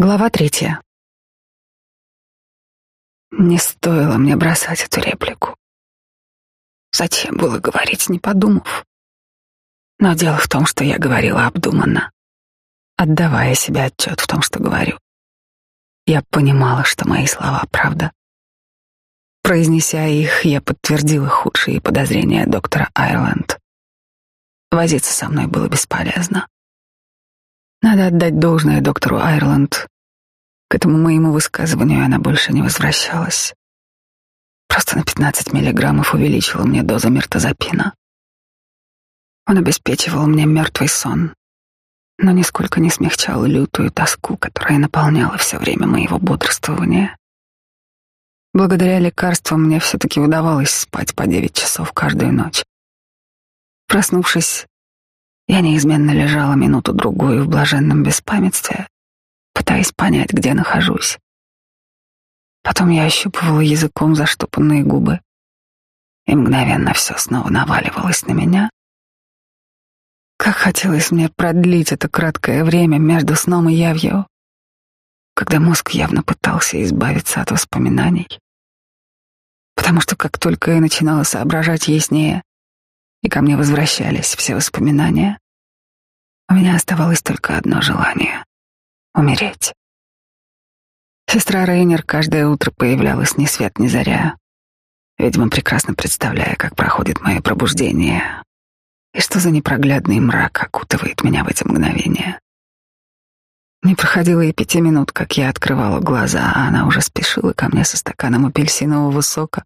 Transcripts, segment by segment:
Глава третья. Не стоило мне бросать эту реплику. Зачем было говорить, не подумав? Но дело в том, что я говорила обдуманно, отдавая себе отчет в том, что говорю. Я понимала, что мои слова — правда. Произнеся их, я подтвердила худшие подозрения доктора Айрленд. Возиться со мной было бесполезно. Надо отдать должное доктору Айрланд. К этому моему высказыванию она больше не возвращалась. Просто на 15 миллиграммов увеличила мне дозу мертозапина. Он обеспечивал мне мертвый сон, но нисколько не смягчал лютую тоску, которая наполняла все время моего бодрствования. Благодаря лекарствам мне все-таки удавалось спать по девять часов каждую ночь. Проснувшись, я неизменно лежала минуту-другую в блаженном беспамятстве, пытаясь понять, где нахожусь. Потом я ощупывала языком заштопанные губы, и мгновенно все снова наваливалось на меня. Как хотелось мне продлить это краткое время между сном и явью, когда мозг явно пытался избавиться от воспоминаний. Потому что как только я начинала соображать яснее, и ко мне возвращались все воспоминания, у меня оставалось только одно желание — умереть. Сестра Рейнер каждое утро появлялась ни свет ни заря, видимо, прекрасно представляя, как проходит мое пробуждение и что за непроглядный мрак окутывает меня в эти мгновения. Не проходило и пяти минут, как я открывала глаза, а она уже спешила ко мне со стаканом апельсинового сока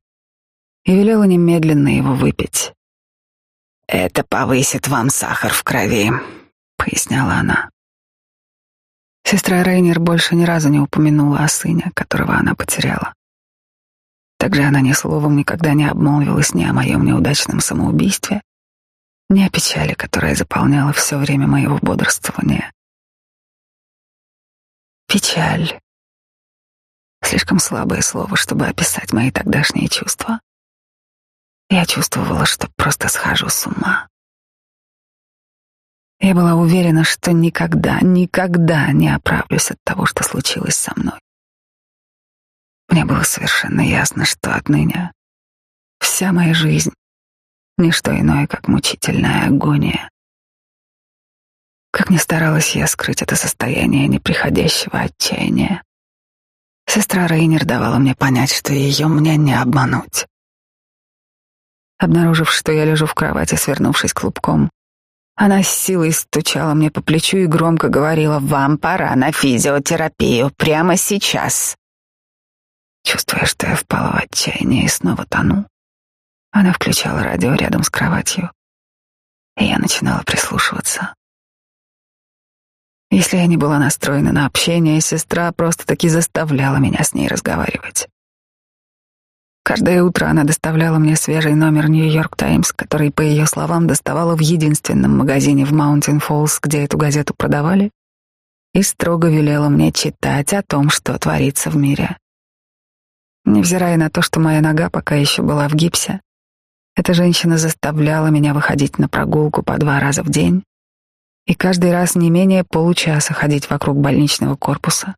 и велела немедленно его выпить. «Это повысит вам сахар в крови», — поясняла она. Сестра Рейнер больше ни разу не упомянула о сыне, которого она потеряла. Также она ни словом никогда не обмолвилась ни о моем неудачном самоубийстве, ни о печали, которая заполняла все время моего бодрствования. Печаль. Слишком слабое слово, чтобы описать мои тогдашние чувства. Я чувствовала, что просто схожу с ума. Я была уверена, что никогда, никогда не оправлюсь от того, что случилось со мной. Мне было совершенно ясно, что отныне вся моя жизнь — ничто иное, как мучительная агония. Как ни старалась я скрыть это состояние неприходящего отчаяния, сестра Рейнер давала мне понять, что ее мне не обмануть. Обнаружив, что я лежу в кровати, свернувшись клубком, она с силой стучала мне по плечу и громко говорила «Вам пора на физиотерапию прямо сейчас». Чувствуя, что я впала в отчаяние и снова тону, она включала радио рядом с кроватью, и я начинала прислушиваться. Если я не была настроена на общение, сестра просто-таки заставляла меня с ней разговаривать. Каждое утро она доставляла мне свежий номер Нью-Йорк Таймс, который, по ее словам, доставала в единственном магазине в Маунтин Фоллс, где эту газету продавали, и строго велела мне читать о том, что творится в мире. Невзирая на то, что моя нога пока еще была в гипсе, эта женщина заставляла меня выходить на прогулку по два раза в день и каждый раз не менее получаса ходить вокруг больничного корпуса,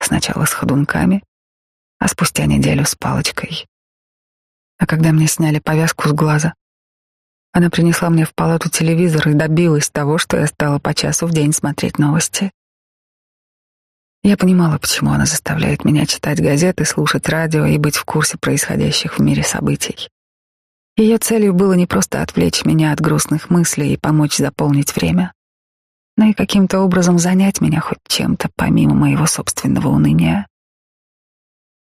сначала с ходунками, а спустя неделю с палочкой. А когда мне сняли повязку с глаза, она принесла мне в палату телевизор и добилась того, что я стала по часу в день смотреть новости. Я понимала, почему она заставляет меня читать газеты, слушать радио и быть в курсе происходящих в мире событий. Ее целью было не просто отвлечь меня от грустных мыслей и помочь заполнить время, но и каким-то образом занять меня хоть чем-то помимо моего собственного уныния.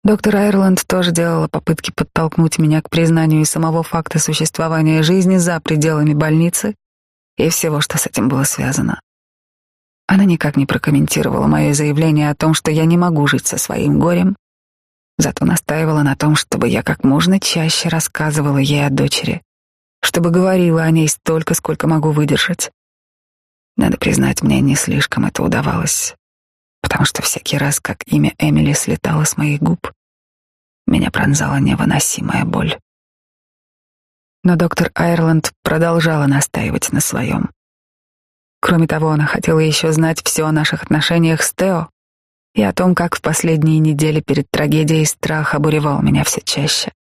Доктор Айрланд тоже делала попытки подтолкнуть меня к признанию самого факта существования жизни за пределами больницы и всего, что с этим было связано. Она никак не прокомментировала мое заявление о том, что я не могу жить со своим горем, зато настаивала на том, чтобы я как можно чаще рассказывала ей о дочери, чтобы говорила о ней столько, сколько могу выдержать. Надо признать, мне не слишком это удавалось потому что всякий раз, как имя Эмили слетало с моих губ, меня пронзала невыносимая боль. Но доктор Айрланд продолжала настаивать на своем. Кроме того, она хотела еще знать все о наших отношениях с Тео, и о том, как в последние недели перед трагедией страх обуревал меня все чаще.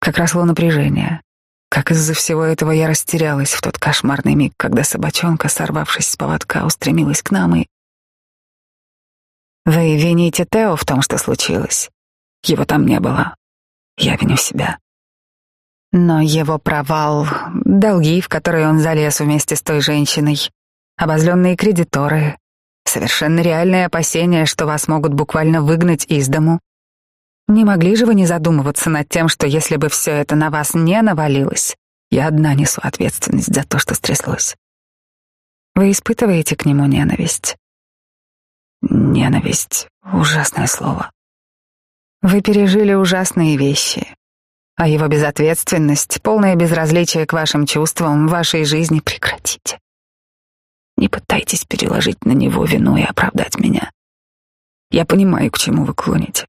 Как росло напряжение, как из-за всего этого я растерялась в тот кошмарный миг, когда собачонка, сорвавшись с поводка, устремилась к нам и... Вы вините Тео в том, что случилось. Его там не было. Я виню себя. Но его провал, долги, в которые он залез вместе с той женщиной, обозленные кредиторы, совершенно реальные опасения, что вас могут буквально выгнать из дому. Не могли же вы не задумываться над тем, что если бы все это на вас не навалилось, я одна несу ответственность за то, что стряслось. Вы испытываете к нему ненависть. Ненависть — ужасное слово. Вы пережили ужасные вещи, а его безответственность, полное безразличие к вашим чувствам, вашей жизни прекратите. Не пытайтесь переложить на него вину и оправдать меня. Я понимаю, к чему вы клоните.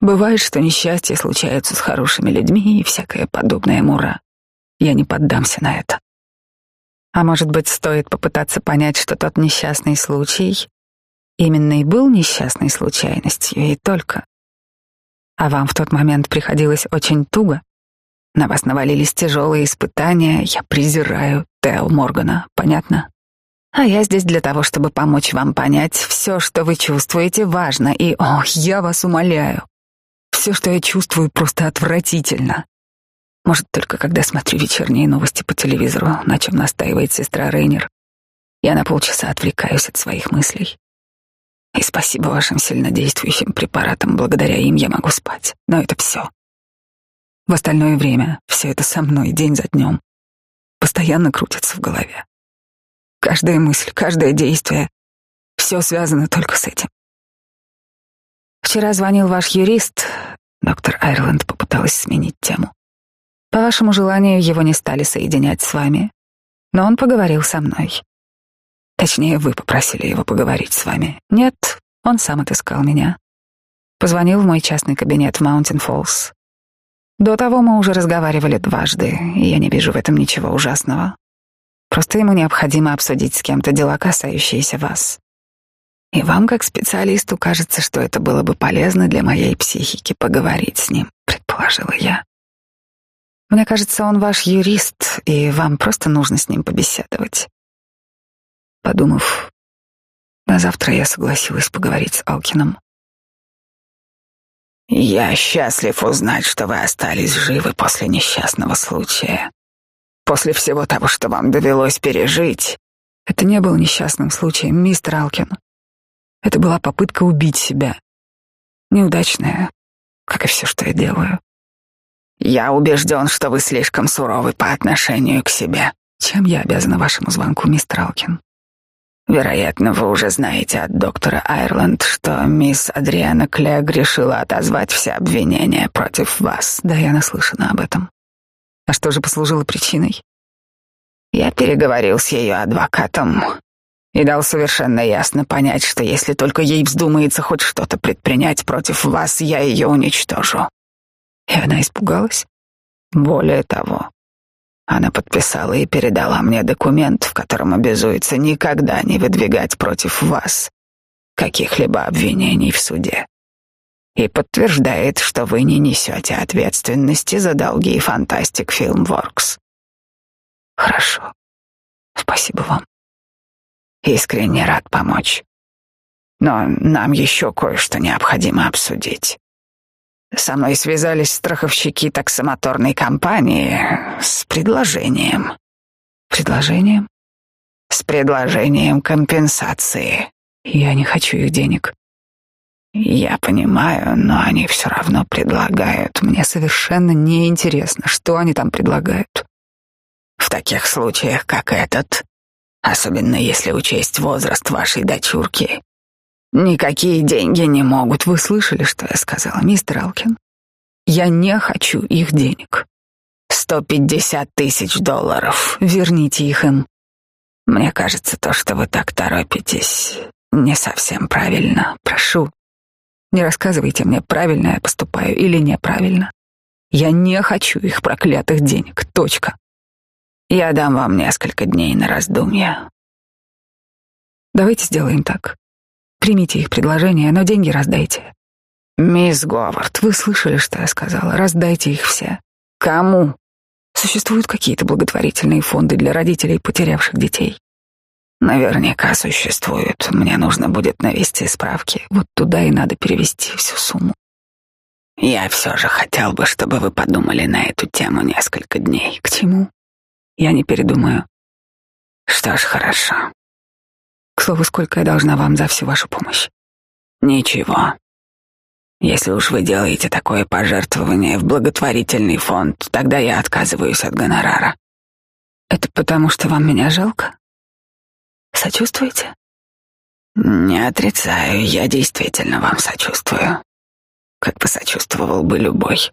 Бывает, что несчастья случаются с хорошими людьми и всякое подобное мура. Я не поддамся на это. А может быть, стоит попытаться понять, что тот несчастный случай именно и был несчастной случайностью, и только. А вам в тот момент приходилось очень туго. На вас навалились тяжелые испытания. Я презираю Тео Моргана, понятно? А я здесь для того, чтобы помочь вам понять, все, что вы чувствуете, важно. И, ох, я вас умоляю, все, что я чувствую, просто отвратительно. Может, только когда смотрю вечерние новости по телевизору, на чем настаивает сестра Рейнер, я на полчаса отвлекаюсь от своих мыслей. И спасибо вашим сильнодействующим препаратам, благодаря им я могу спать. Но это все. В остальное время все это со мной день за днем. Постоянно крутится в голове. Каждая мысль, каждое действие — все связано только с этим. Вчера звонил ваш юрист. Доктор Айрленд попыталась сменить тему. По вашему желанию его не стали соединять с вами, но он поговорил со мной. Точнее, вы попросили его поговорить с вами. Нет, он сам отыскал меня. Позвонил в мой частный кабинет в Маунтин Фоллс. До того мы уже разговаривали дважды, и я не вижу в этом ничего ужасного. Просто ему необходимо обсудить с кем-то дела, касающиеся вас. И вам, как специалисту, кажется, что это было бы полезно для моей психики поговорить с ним, предположила я. Мне кажется, он ваш юрист, и вам просто нужно с ним побеседовать. Подумав, на завтра я согласилась поговорить с Алкином. Я счастлив узнать, что вы остались живы после несчастного случая. После всего того, что вам довелось пережить. Это не был несчастным случаем, мистер Алкин. Это была попытка убить себя. Неудачная, как и все, что я делаю. Я убежден, что вы слишком суровы по отношению к себе. Чем я обязана вашему звонку, мистер Алкин? Вероятно, вы уже знаете от доктора Айрланд, что мисс Адриана Клег решила отозвать все обвинения против вас. Да, я наслышана об этом. А что же послужило причиной? Я переговорил с ее адвокатом и дал совершенно ясно понять, что если только ей вздумается хоть что-то предпринять против вас, я ее уничтожу. И она испугалась? Более того, она подписала и передала мне документ, в котором обязуется никогда не выдвигать против вас каких-либо обвинений в суде. И подтверждает, что вы не несете ответственности за долги Фантастик Filmworks. Хорошо. Спасибо вам. Искренне рад помочь. Но нам еще кое-что необходимо обсудить. Со мной связались страховщики таксомоторной компании с предложением. Предложением? С предложением компенсации. Я не хочу их денег. Я понимаю, но они все равно предлагают. Мне совершенно неинтересно, что они там предлагают. В таких случаях, как этот, особенно если учесть возраст вашей дочурки, Никакие деньги не могут. Вы слышали, что я сказала, мистер Алкин? Я не хочу их денег. Сто пятьдесят тысяч долларов. Верните их им. Мне кажется, то, что вы так торопитесь, не совсем правильно. Прошу, не рассказывайте мне, правильно я поступаю или неправильно. Я не хочу их проклятых денег. Точка. Я дам вам несколько дней на раздумья. Давайте сделаем так. Примите их предложение, но деньги раздайте. Мисс Говард, Вы слышали, что я сказала? Раздайте их все. Кому? Существуют какие-то благотворительные фонды для родителей, потерявших детей. Наверняка существуют. Мне нужно будет навести справки. Вот туда и надо перевести всю сумму. Я все же хотел бы, чтобы вы подумали на эту тему несколько дней. К чему? Я не передумаю. Что ж, хорошо. К слову, сколько я должна вам за всю вашу помощь? Ничего. Если уж вы делаете такое пожертвование в благотворительный фонд, тогда я отказываюсь от гонорара. Это потому, что вам меня жалко? Сочувствуете? Не отрицаю, я действительно вам сочувствую. Как посочувствовал бы любой.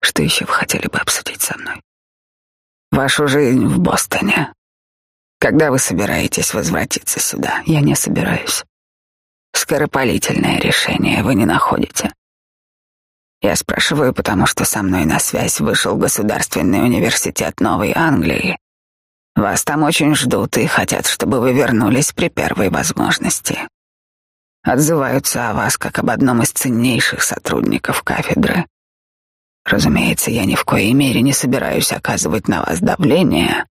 Что еще вы хотели бы обсудить со мной? Вашу жизнь в Бостоне. Когда вы собираетесь возвратиться сюда? Я не собираюсь. Скоропалительное решение вы не находите. Я спрашиваю, потому что со мной на связь вышел Государственный университет Новой Англии. Вас там очень ждут и хотят, чтобы вы вернулись при первой возможности. Отзываются о вас как об одном из ценнейших сотрудников кафедры. Разумеется, я ни в коей мере не собираюсь оказывать на вас давление,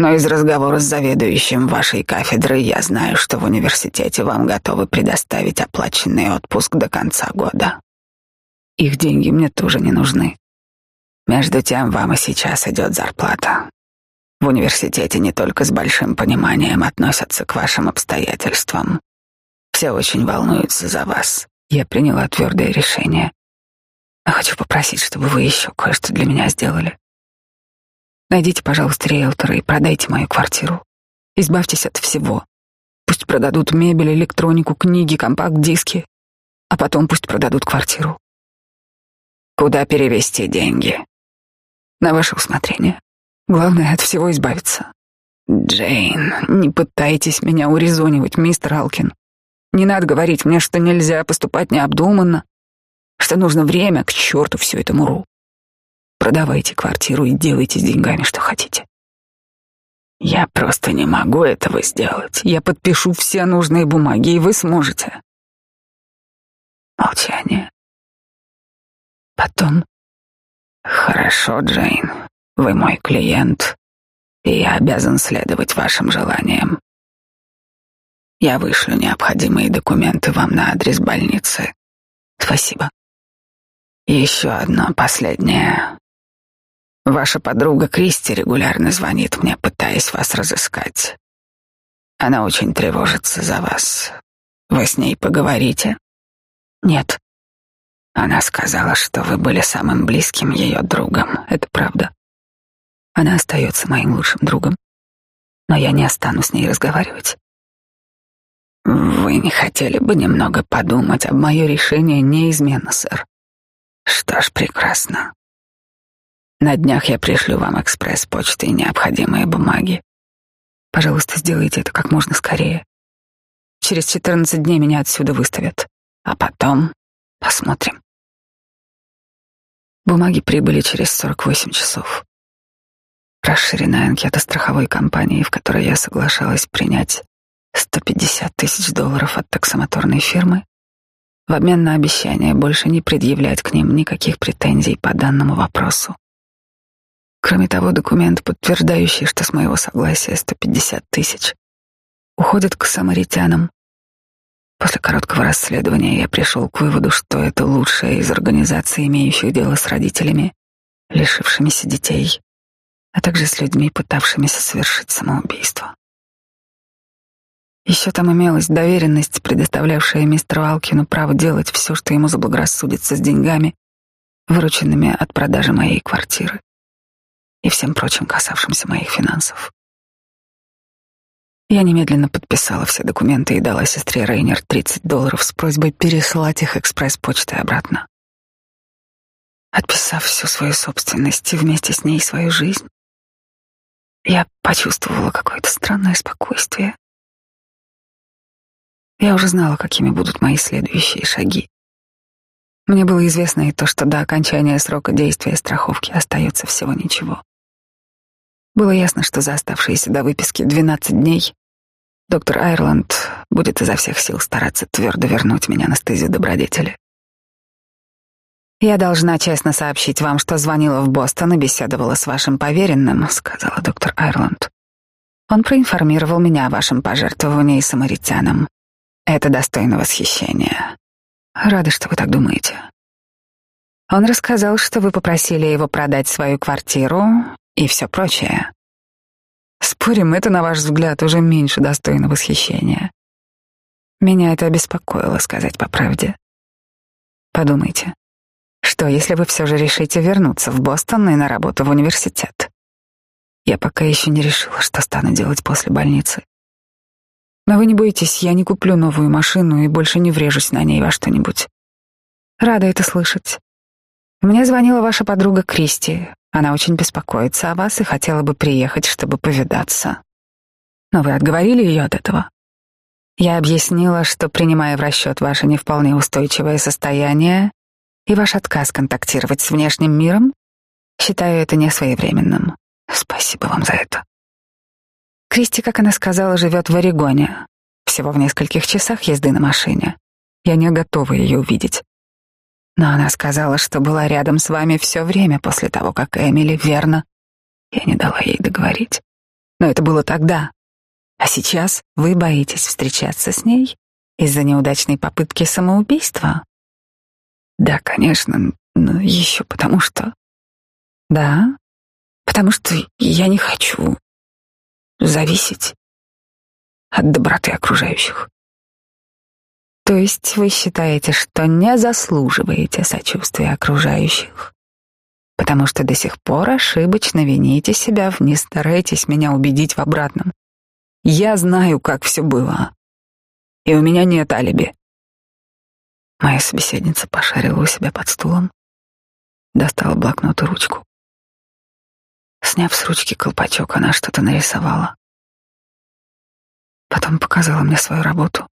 но из разговора с заведующим вашей кафедры я знаю, что в университете вам готовы предоставить оплаченный отпуск до конца года. Их деньги мне тоже не нужны. Между тем, вам и сейчас идет зарплата. В университете не только с большим пониманием относятся к вашим обстоятельствам. Все очень волнуются за вас. Я приняла твердое решение. Но хочу попросить, чтобы вы еще кое-что для меня сделали. Найдите, пожалуйста, риэлтора и продайте мою квартиру. Избавьтесь от всего. Пусть продадут мебель, электронику, книги, компакт-диски, а потом пусть продадут квартиру. Куда перевести деньги? На ваше усмотрение. Главное от всего избавиться. Джейн, не пытайтесь меня урезонивать, мистер Алкин. Не надо говорить мне, что нельзя поступать необдуманно, что нужно время, к черту всю эту муру. Продавайте квартиру и делайте с деньгами, что хотите. Я просто не могу этого сделать. Я подпишу все нужные бумаги, и вы сможете. Молчание. Потом. Хорошо, Джейн. Вы мой клиент, и я обязан следовать вашим желаниям. Я вышлю необходимые документы вам на адрес больницы. Спасибо. Еще одно последнее. Ваша подруга Кристи регулярно звонит мне, пытаясь вас разыскать. Она очень тревожится за вас. Вы с ней поговорите? Нет. Она сказала, что вы были самым близким ее другом. Это правда. Она остается моим лучшим другом. Но я не стану с ней разговаривать. Вы не хотели бы немного подумать об мое решение неизменно, сэр? Что ж, прекрасно. На днях я пришлю вам экспресс-почтой необходимые бумаги. Пожалуйста, сделайте это как можно скорее. Через 14 дней меня отсюда выставят, а потом посмотрим. Бумаги прибыли через 48 часов. Расширенная анкета страховой компании, в которой я соглашалась принять 150 тысяч долларов от таксомоторной фирмы в обмен на обещание больше не предъявлять к ним никаких претензий по данному вопросу. Кроме того, документ, подтверждающий, что с моего согласия 150 тысяч, уходит к самаритянам. После короткого расследования я пришел к выводу, что это лучшая из организаций, имеющих дело с родителями, лишившимися детей, а также с людьми, пытавшимися совершить самоубийство. Еще там имелась доверенность, предоставлявшая мистеру Алкину право делать все, что ему заблагорассудится с деньгами, вырученными от продажи моей квартиры и всем прочим, касавшимся моих финансов. Я немедленно подписала все документы и дала сестре Рейнер 30 долларов с просьбой переслать их экспресс-почтой обратно. Отписав всю свою собственность и вместе с ней свою жизнь, я почувствовала какое-то странное спокойствие. Я уже знала, какими будут мои следующие шаги. Мне было известно и то, что до окончания срока действия страховки остается всего ничего. Было ясно, что за оставшиеся до выписки 12 дней Доктор Айрланд будет изо всех сил стараться твердо вернуть меня на стези добродетели. «Я должна честно сообщить вам, что звонила в Бостон и беседовала с вашим поверенным», — сказала доктор Айрланд. «Он проинформировал меня о вашем пожертвовании самаритянам. Это достойно восхищения. Рада, что вы так думаете. Он рассказал, что вы попросили его продать свою квартиру и все прочее. Спорим, это, на ваш взгляд, уже меньше достойно восхищения. Меня это обеспокоило, сказать по правде. Подумайте, что если вы все же решите вернуться в Бостон и на работу в университет? Я пока еще не решила, что стану делать после больницы. Но вы не бойтесь, я не куплю новую машину и больше не врежусь на ней во что-нибудь. Рада это слышать. Мне звонила ваша подруга Кристи. Она очень беспокоится о вас и хотела бы приехать, чтобы повидаться. Но вы отговорили ее от этого. Я объяснила, что, принимая в расчет ваше не вполне устойчивое состояние и ваш отказ контактировать с внешним миром, считаю это несвоевременным. Спасибо вам за это. Кристи, как она сказала, живет в Орегоне, всего в нескольких часах езды на машине. Я не готова ее увидеть. Но она сказала, что была рядом с вами все время после того, как Эмили, верно? Я не дала ей договорить. Но это было тогда. А сейчас вы боитесь встречаться с ней из-за неудачной попытки самоубийства? Да, конечно, но еще потому что... Да, потому что я не хочу зависеть от доброты окружающих. То есть вы считаете, что не заслуживаете сочувствия окружающих, потому что до сих пор ошибочно вините себя, не стараетесь меня убедить в обратном. Я знаю, как все было, и у меня нет алиби. Моя собеседница пошарила у себя под стулом, достала блокнот и ручку. Сняв с ручки колпачок, она что-то нарисовала. Потом показала мне свою работу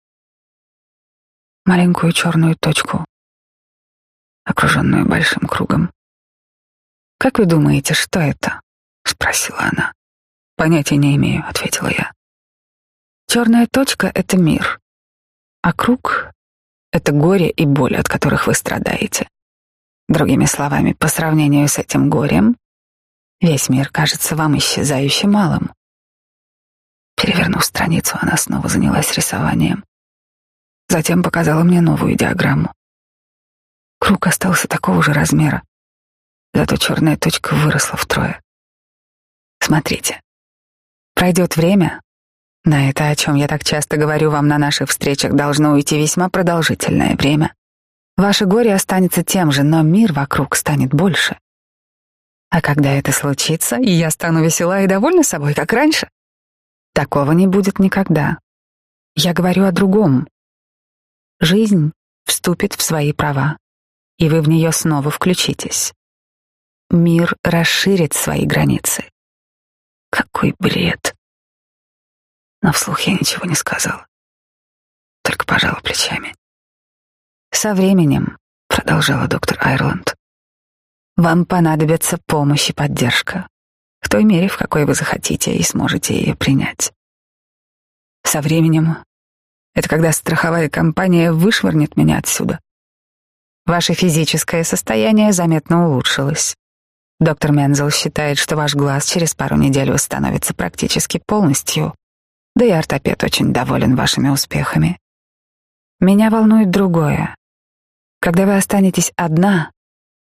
маленькую черную точку, окруженную большим кругом. «Как вы думаете, что это?» — спросила она. «Понятия не имею», — ответила я. «Черная точка — это мир, а круг — это горе и боль, от которых вы страдаете. Другими словами, по сравнению с этим горем, весь мир кажется вам исчезающе малым». Перевернув страницу, она снова занялась рисованием. Затем показала мне новую диаграмму. Круг остался такого же размера, зато черная точка выросла втрое. Смотрите, пройдет время, на это, о чем я так часто говорю вам на наших встречах, должно уйти весьма продолжительное время. Ваше горе останется тем же, но мир вокруг станет больше. А когда это случится, и я стану весела и довольна собой, как раньше, такого не будет никогда. Я говорю о другом. Жизнь вступит в свои права, и вы в нее снова включитесь. Мир расширит свои границы. Какой бред! Но вслух я ничего не сказала, только пожала плечами. Со временем, продолжала доктор Айрланд, вам понадобится помощь и поддержка в той мере, в какой вы захотите и сможете ее принять. Со временем это когда страховая компания вышвырнет меня отсюда. Ваше физическое состояние заметно улучшилось. Доктор Мензел считает, что ваш глаз через пару недель восстановится практически полностью. Да и ортопед очень доволен вашими успехами. Меня волнует другое. Когда вы останетесь одна,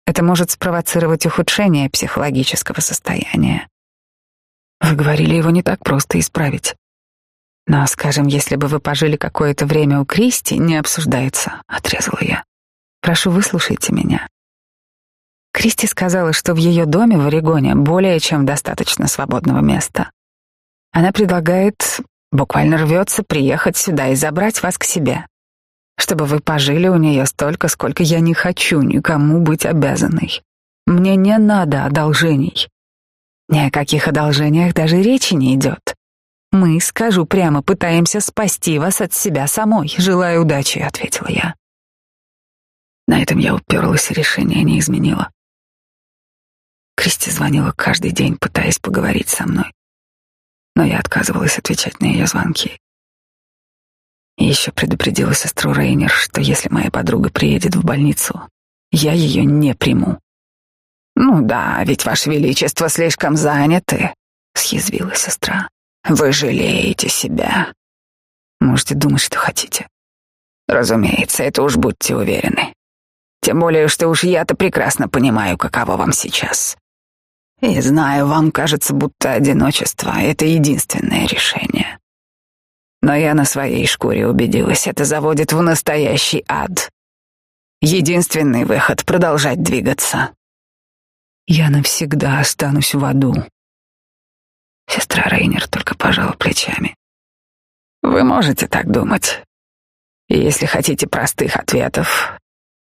это может спровоцировать ухудшение психологического состояния. Вы говорили, его не так просто исправить. Но, скажем, если бы вы пожили какое-то время у Кристи, не обсуждается, отрезала я. Прошу, выслушайте меня. Кристи сказала, что в ее доме в Орегоне более чем достаточно свободного места. Она предлагает, буквально рвется приехать сюда и забрать вас к себе, чтобы вы пожили у нее столько, сколько я не хочу никому быть обязанной. Мне не надо одолжений. Ни о каких одолжениях даже речи не идет. Мы, скажу прямо, пытаемся спасти вас от себя самой. Желаю удачи, ответила я. На этом я уперлась и решение не изменила. Кристи звонила каждый день, пытаясь поговорить со мной. Но я отказывалась отвечать на ее звонки. еще предупредила сестру Рейнер, что если моя подруга приедет в больницу, я ее не приму. «Ну да, ведь, Ваше Величество, слишком заняты», — съязвила сестра. «Вы жалеете себя». Можете думать, что хотите. Разумеется, это уж будьте уверены. Тем более, что уж я-то прекрасно понимаю, каково вам сейчас. И знаю, вам кажется, будто одиночество — это единственное решение. Но я на своей шкуре убедилась, это заводит в настоящий ад. Единственный выход — продолжать двигаться. Я навсегда останусь в аду. Сестра Рейнер только пожала плечами. Вы можете так думать. И если хотите простых ответов,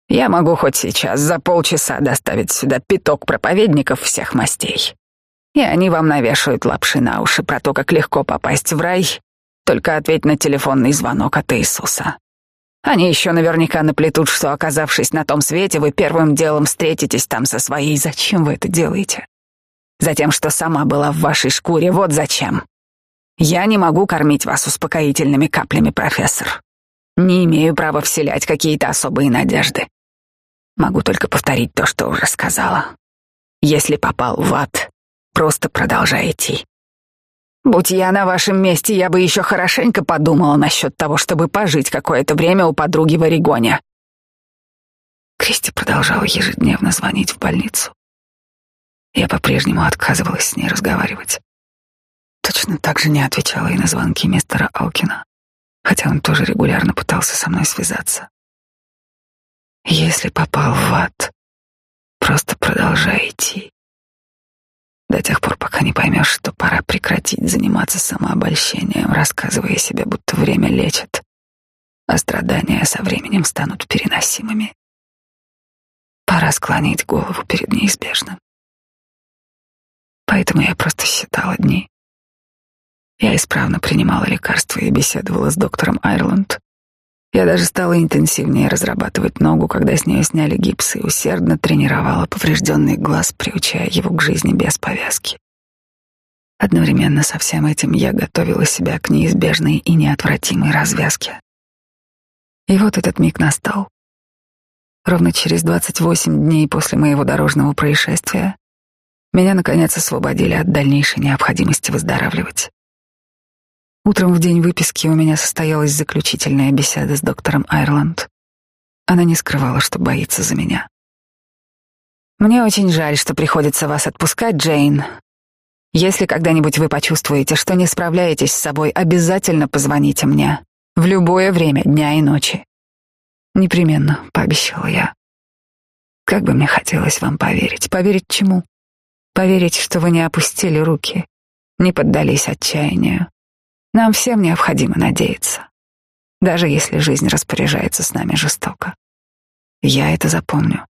я могу хоть сейчас за полчаса доставить сюда пяток проповедников всех мастей. И они вам навешают лапши на уши про то, как легко попасть в рай, только ответь на телефонный звонок от Иисуса. Они еще наверняка наплетут, что, оказавшись на том свете, вы первым делом встретитесь там со своей. Зачем вы это делаете? Затем, что сама была в вашей шкуре, вот зачем. Я не могу кормить вас успокоительными каплями, профессор. Не имею права вселять какие-то особые надежды. Могу только повторить то, что уже сказала. Если попал в ад, просто продолжай идти. Будь я на вашем месте, я бы еще хорошенько подумала насчет того, чтобы пожить какое-то время у подруги в Орегоне. Кристи продолжала ежедневно звонить в больницу. Я по-прежнему отказывалась с ней разговаривать. Точно так же не отвечала и на звонки мистера Алкина, хотя он тоже регулярно пытался со мной связаться. Если попал в ад, просто продолжай идти. До тех пор, пока не поймешь, что пора прекратить заниматься самообольщением, рассказывая себе, будто время лечит, а страдания со временем станут переносимыми. Пора склонить голову перед неизбежным. Поэтому я просто считала дни. Я исправно принимала лекарства и беседовала с доктором Айрланд, я даже стала интенсивнее разрабатывать ногу, когда с нее сняли гипс и усердно тренировала поврежденный глаз, приучая его к жизни без повязки. Одновременно со всем этим я готовила себя к неизбежной и неотвратимой развязке. И вот этот миг настал. Ровно через 28 дней после моего дорожного происшествия меня, наконец, освободили от дальнейшей необходимости выздоравливать. Утром в день выписки у меня состоялась заключительная беседа с доктором Айрланд. Она не скрывала, что боится за меня. «Мне очень жаль, что приходится вас отпускать, Джейн. Если когда-нибудь вы почувствуете, что не справляетесь с собой, обязательно позвоните мне. В любое время дня и ночи». «Непременно», — пообещала я. «Как бы мне хотелось вам поверить. Поверить чему? Поверить, что вы не опустили руки, не поддались отчаянию, нам всем необходимо надеяться, даже если жизнь распоряжается с нами жестоко. Я это запомню.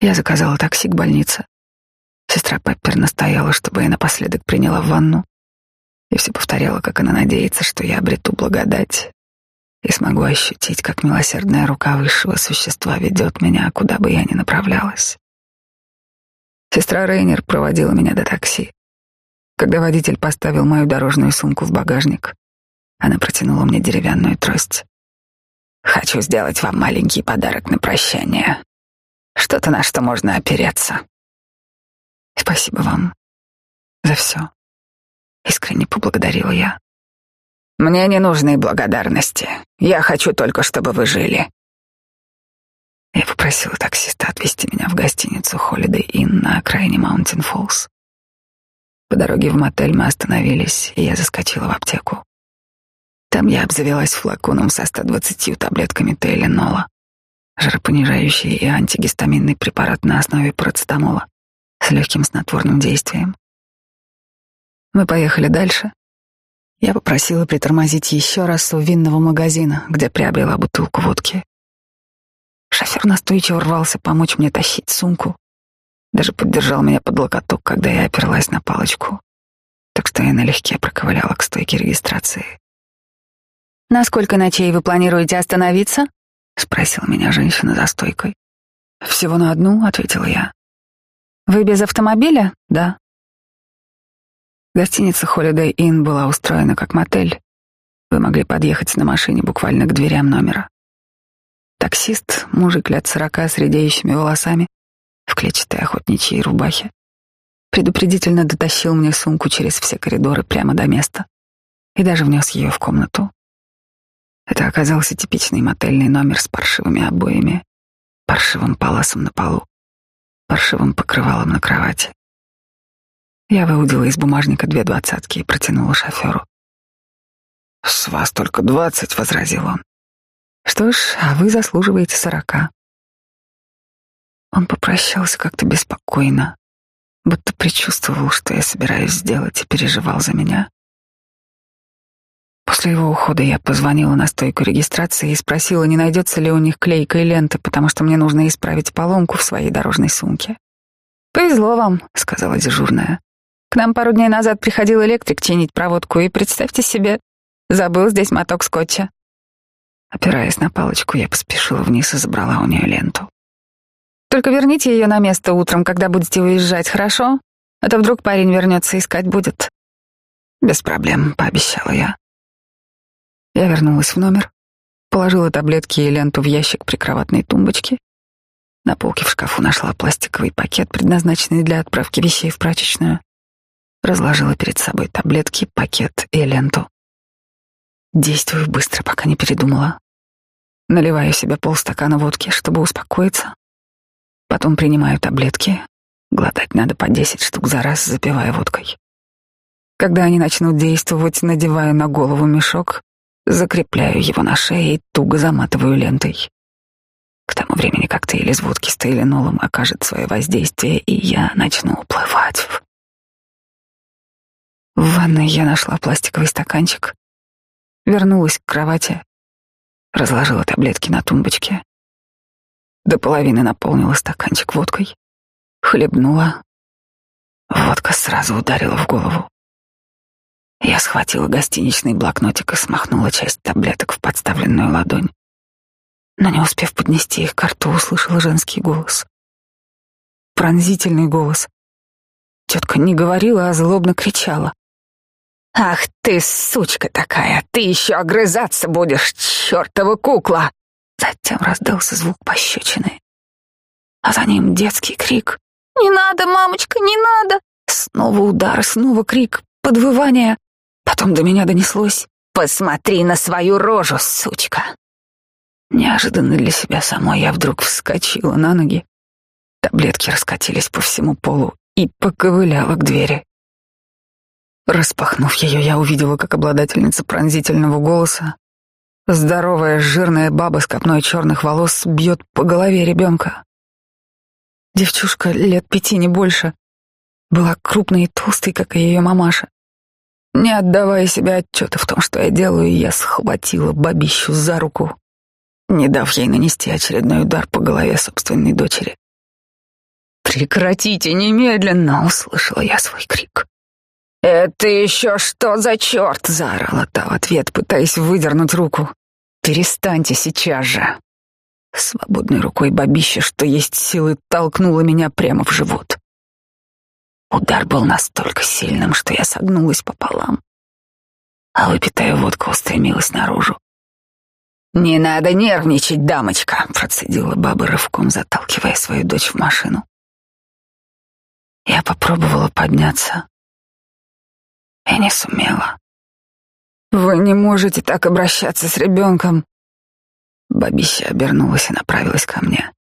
Я заказала такси к больнице. Сестра Пеппер настояла, чтобы я напоследок приняла ванну, и все повторяла, как она надеется, что я обрету благодать и смогу ощутить, как милосердная рука высшего существа ведет меня, куда бы я ни направлялась. Сестра Рейнер проводила меня до такси. Когда водитель поставил мою дорожную сумку в багажник, она протянула мне деревянную трость. «Хочу сделать вам маленький подарок на прощание. Что-то, на что можно опереться». «Спасибо вам за все», — искренне поблагодарила я. «Мне не нужны благодарности. Я хочу только, чтобы вы жили». Я попросила таксиста отвезти меня в гостиницу Holiday Inn на окраине Маунтин Фоллс. По дороге в мотель мы остановились, и я заскочила в аптеку. Там я обзавелась флаконом со 120 таблетками Тейленола, жаропонижающий и антигистаминный препарат на основе парацетамола с легким снотворным действием. Мы поехали дальше. Я попросила притормозить еще раз у винного магазина, где приобрела бутылку водки. Шофер настойчиво рвался помочь мне тащить сумку, даже поддержал меня под локоток, когда я оперлась на палочку. Так что я налегке проковыляла к стойке регистрации. «На сколько ночей вы планируете остановиться?» — спросила меня женщина за стойкой. «Всего на одну», — ответила я. «Вы без автомобиля?» «Да». Гостиница Holiday Inn была устроена как мотель, Вы могли подъехать на машине буквально к дверям номера. Таксист, мужик лет сорока с редеющими волосами, в клетчатой охотничьей рубахе, предупредительно дотащил мне сумку через все коридоры прямо до места и даже внес ее в комнату. Это оказался типичный мотельный номер с паршивыми обоями, паршивым паласом на полу, паршивым покрывалом на кровати. Я выудила из бумажника две двадцатки и протянула шоферу. «С вас только двадцать», — возразил он. «Что ж, а вы заслуживаете сорока». Он попрощался как-то беспокойно, будто предчувствовал, что я собираюсь сделать, и переживал за меня. После его ухода я позвонила на стойку регистрации и спросила, не найдется ли у них клейкой ленты, потому что мне нужно исправить поломку в своей дорожной сумке. «Повезло вам», — сказала дежурная. «К нам пару дней назад приходил электрик чинить проводку, и, представьте себе, забыл здесь моток скотча». Опираясь на палочку, я поспешила вниз и забрала у нее ленту. «Только верните ее на место утром, когда будете уезжать, хорошо? А то вдруг парень вернется искать будет». «Без проблем», — пообещала я. Я вернулась в номер, положила таблетки и ленту в ящик прикроватной тумбочки. На полке в шкафу нашла пластиковый пакет, предназначенный для отправки вещей в прачечную. Разложила перед собой таблетки, пакет и ленту. Действую быстро, пока не передумала. Наливаю себе полстакана водки, чтобы успокоиться. Потом принимаю таблетки. Глотать надо по десять штук за раз, запивая водкой. Когда они начнут действовать, надеваю на голову мешок закрепляю его на шее и туго заматываю лентой. К тому времени коктейль из водки с тейленолом окажет свое воздействие, и я начну уплывать. В ванной я нашла пластиковый стаканчик, вернулась к кровати, разложила таблетки на тумбочке, до половины наполнила стаканчик водкой, хлебнула. Водка сразу ударила в голову. Я схватила гостиничный блокнотик и смахнула часть таблеток в подставленную ладонь. Но не успев поднести их к рту, услышала женский голос. Пронзительный голос. Тетка не говорила, а злобно кричала. «Ах ты, сучка такая! Ты еще огрызаться будешь, чертова кукла!» Затем раздался звук пощечины. А за ним детский крик. «Не надо, мамочка, не надо!» Снова удар, снова крик, подвывание. Потом до меня донеслось «Посмотри на свою рожу, сучка!» Неожиданно для себя самой я вдруг вскочила на ноги. Таблетки раскатились по всему полу и поковыляла к двери. Распахнув ее, я увидела, как обладательница пронзительного голоса, здоровая жирная баба с копной черных волос, бьет по голове ребенка. Девчушка лет пяти, не больше, была крупной и толстой, как и ее мамаша. Не отдавая себе отчета в том, что я делаю, я схватила бабищу за руку, не дав ей нанести очередной удар по голове собственной дочери. «Прекратите немедленно!» — услышала я свой крик. «Это еще что за черт?» — заорала та в ответ, пытаясь выдернуть руку. «Перестаньте сейчас же!» Свободной рукой бабища, что есть силы, толкнула меня прямо в живот. Удар был настолько сильным, что я согнулась пополам, а выпитая водка устремилась наружу. «Не надо нервничать, дамочка», — процедила баба рывком, заталкивая свою дочь в машину. Я попробовала подняться и не сумела. «Вы не можете так обращаться с ребенком!» Бабища обернулась и направилась ко мне.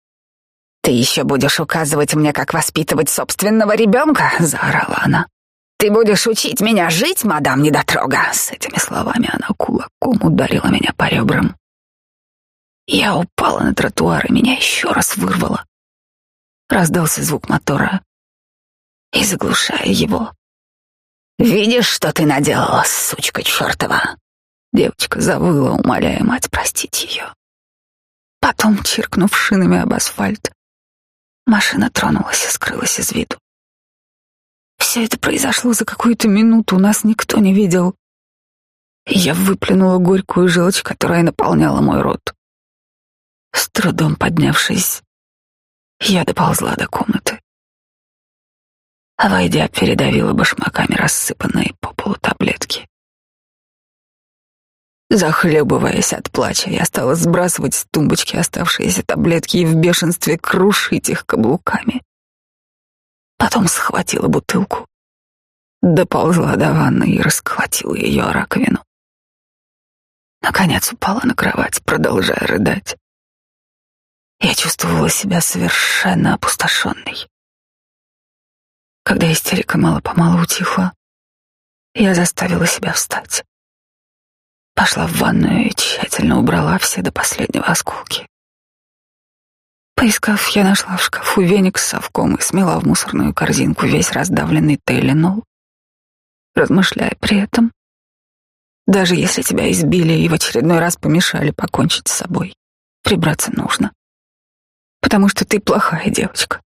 «Ты еще будешь указывать мне, как воспитывать собственного ребенка?» — заорала она. «Ты будешь учить меня жить, мадам недотрога?» С этими словами она кулаком ударила меня по ребрам. Я упала на тротуар, и меня еще раз вырвало. Раздался звук мотора. И, заглушая его, «Видишь, что ты наделала, сучка чертова?» Девочка завыла, умоляя мать простить ее. Потом, чиркнув шинами об асфальт, Машина тронулась и скрылась из виду. Все это произошло за какую-то минуту, нас никто не видел. я выплюнула горькую желчь, которая наполняла мой рот. С трудом поднявшись, я доползла до комнаты. А войдя, передавила башмаками рассыпанные по полу таблетки. Захлебываясь от плача, я стала сбрасывать с тумбочки оставшиеся таблетки и в бешенстве крушить их каблуками. Потом схватила бутылку, доползла до ванны и расколотила ее раковину. Наконец упала на кровать, продолжая рыдать. Я чувствовала себя совершенно опустошенной. Когда истерика мало-помалу утихла, я заставила себя встать. Пошла в ванную и тщательно убрала все до последнего осколки. Поискав, я нашла в шкафу веник с совком и смела в мусорную корзинку весь раздавленный Тейленол, размышляя при этом, даже если тебя избили и в очередной раз помешали покончить с собой, прибраться нужно. Потому что ты плохая девочка.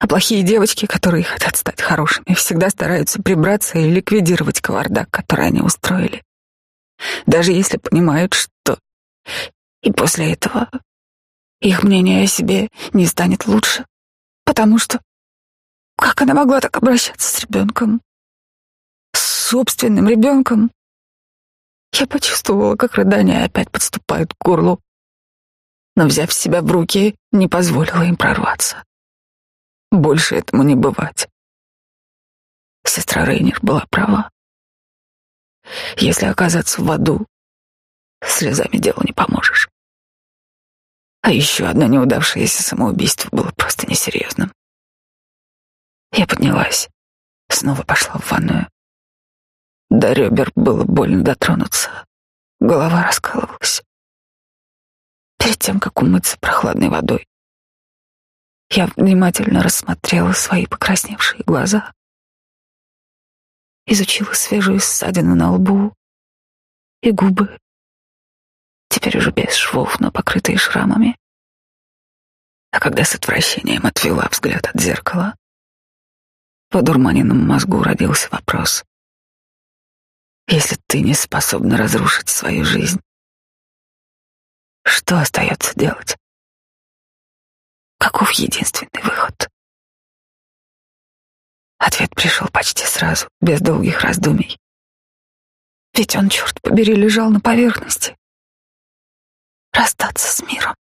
А плохие девочки, которые хотят стать хорошими, всегда стараются прибраться и ликвидировать кавардак, который они устроили. Даже если понимают, что... И после этого их мнение о себе не станет лучше. Потому что... Как она могла так обращаться с ребенком? С собственным ребенком? Я почувствовала, как рыдания опять подступают к горлу, но, взяв себя в руки, не позволила им прорваться. Больше этому не бывать. Сестра Рейнер была права. Если оказаться в аду, слезами делу не поможешь. А еще одно неудавшееся самоубийство было просто несерьезным. Я поднялась, снова пошла в ванную. До ребер было больно дотронуться, голова раскалывалась. Перед тем, как умыться прохладной водой, я внимательно рассмотрела свои покрасневшие глаза, изучила свежую ссадину на лбу и губы, теперь уже без швов, но покрытые шрамами. А когда с отвращением отвела взгляд от зеркала, в одурманенном мозгу родился вопрос. Если ты не способна разрушить свою жизнь, что остается делать? Каков единственный выход? Ответ пришел почти сразу, без долгих раздумий. Ведь он, черт побери, лежал на поверхности. Расстаться с миром.